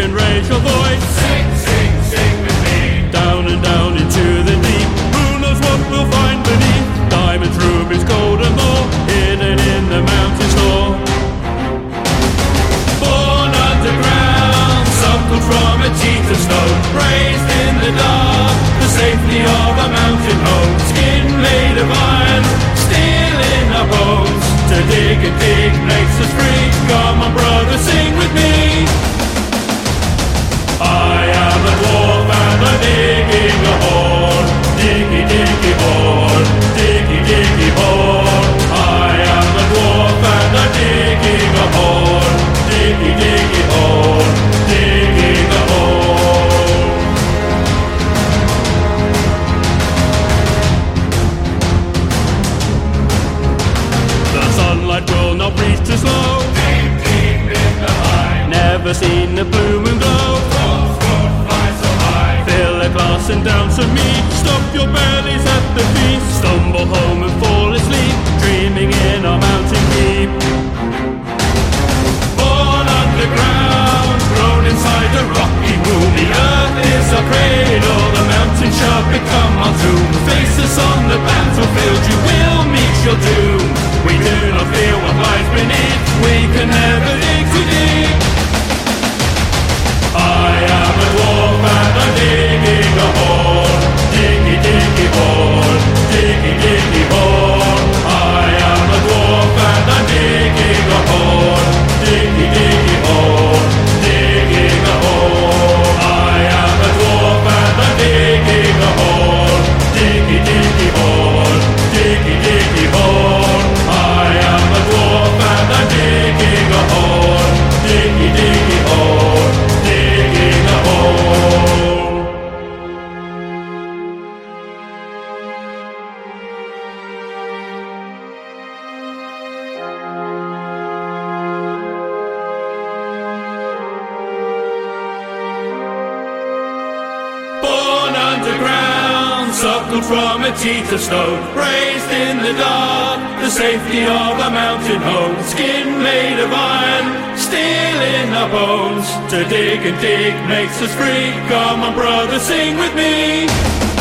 and raise your voice. Down some meat. Stop your bellies at the feast. Stumble home and fall asleep, dreaming in our mountain keep. Born underground, grown inside a rocky womb. The earth is our cradle, the mountain shall become our tomb. Face us on the battlefield, you will meet your doom. We do not fear what lies beneath, we can never dig too deep. I am a dwarf and I'm digging a hole. Suckled from a teeth of stone, raised in the dark, the safety of a mountain home, skin made of iron, steel in our bones. To dig and dig makes us free. Come on, brother, sing with me.